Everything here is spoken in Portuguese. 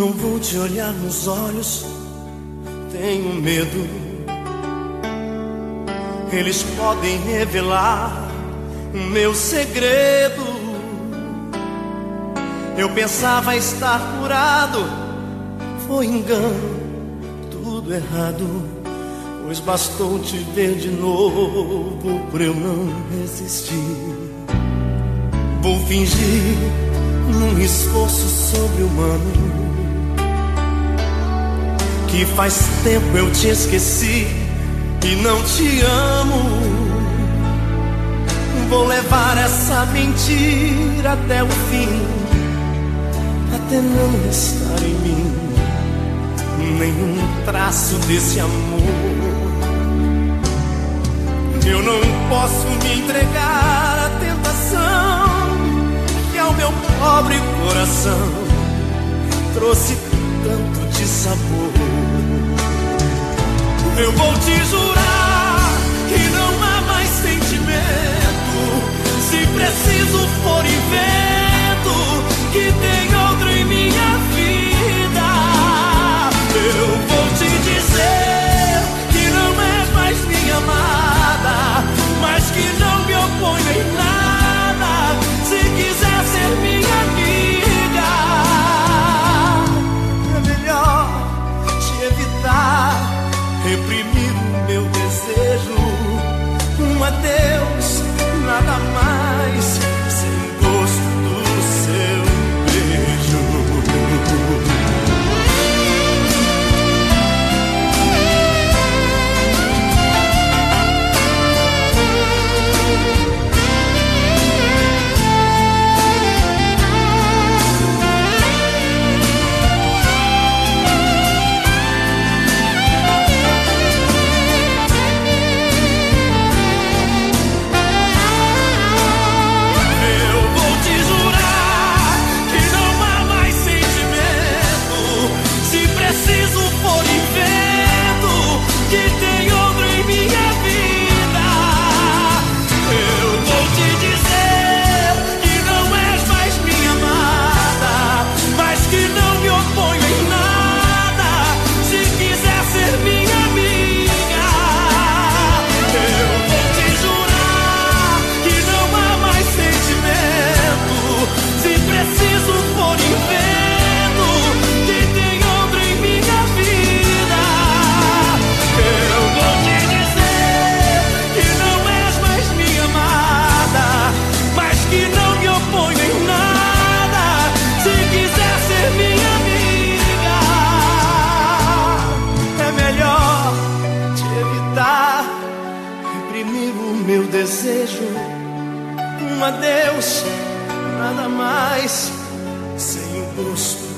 Não vou te olhar nos olhos, tenho medo. Eles podem revelar o meu segredo. Eu pensava estar curado, foi engano, tudo errado. Pois bastou te ver de novo pra eu não resistir. Vou fingir num esforço sobre-humano que faz tempo eu te esqueci e não te amo. Vou levar essa mentira até o fim, até não estar em mim nenhum traço desse amor. Eu não posso me entregar à tentação que ao meu pobre coração trouxe tanto de sabor. Eu vou te jurar que não há mais sentimento. Se preciso for invento, reprimir o que o meu desejo. Um adeus, nada mais, sem o gosto